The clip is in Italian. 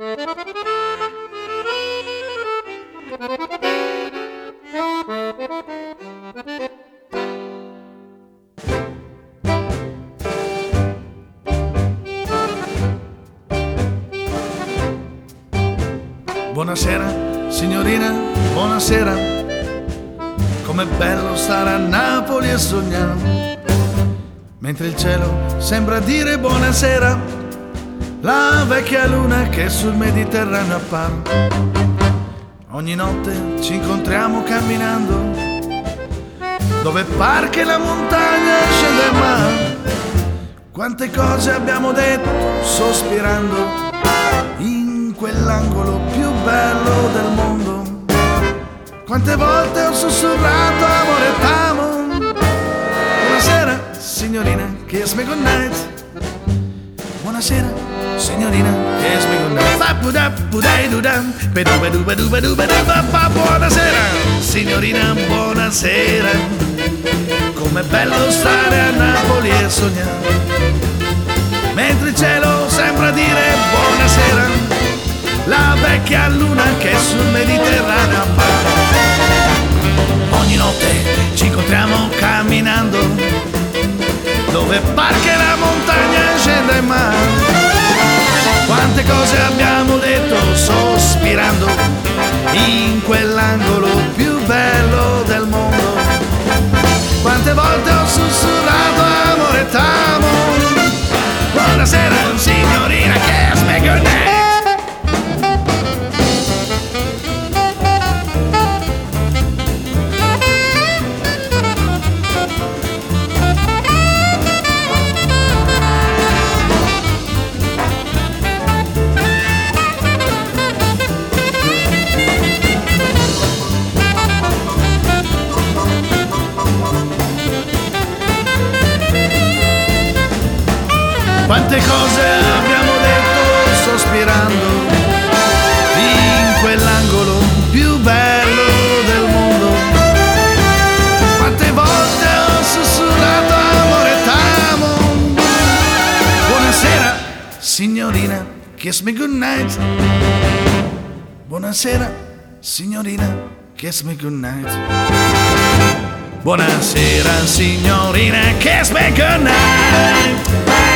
Buonasera, signorina, buonasera. Com'è bello stare a Napoli e sognare. Mentre il cielo sembra dire buonasera la vecchia luna che sul Mediterraneo appare. Ogni notte ci incontriamo camminando, dove par che la montagna scende il mare. Quante cose abbiamo detto sospirando in quell'angolo più bello del mondo. Quante volte ho sussurrato amore t'amo. Buonasera, signorina, kiss me goodnight. Buonasera, signorina, kiss me. Buonasera, signorina, buonasera. Com'è bello stare a Napoli e sognare. Mentre il cielo sembra dire buonasera, la vecchia luna che sul Mediterraneo appare. Ogni notte ci incontriamo camminando, dove par che la montagna scende in mare. Quante cose abbiamo detto sospirando in quell'angolo più bello Quante cose abbiamo detto sospirando in quell'angolo più bello del mondo. Quante volte ho sussurrato amore t'amo. Buonasera, signorina, kiss me goodnight. Buonasera, signorina, kiss me goodnight. Buonasera signorina, kiss me goodnight.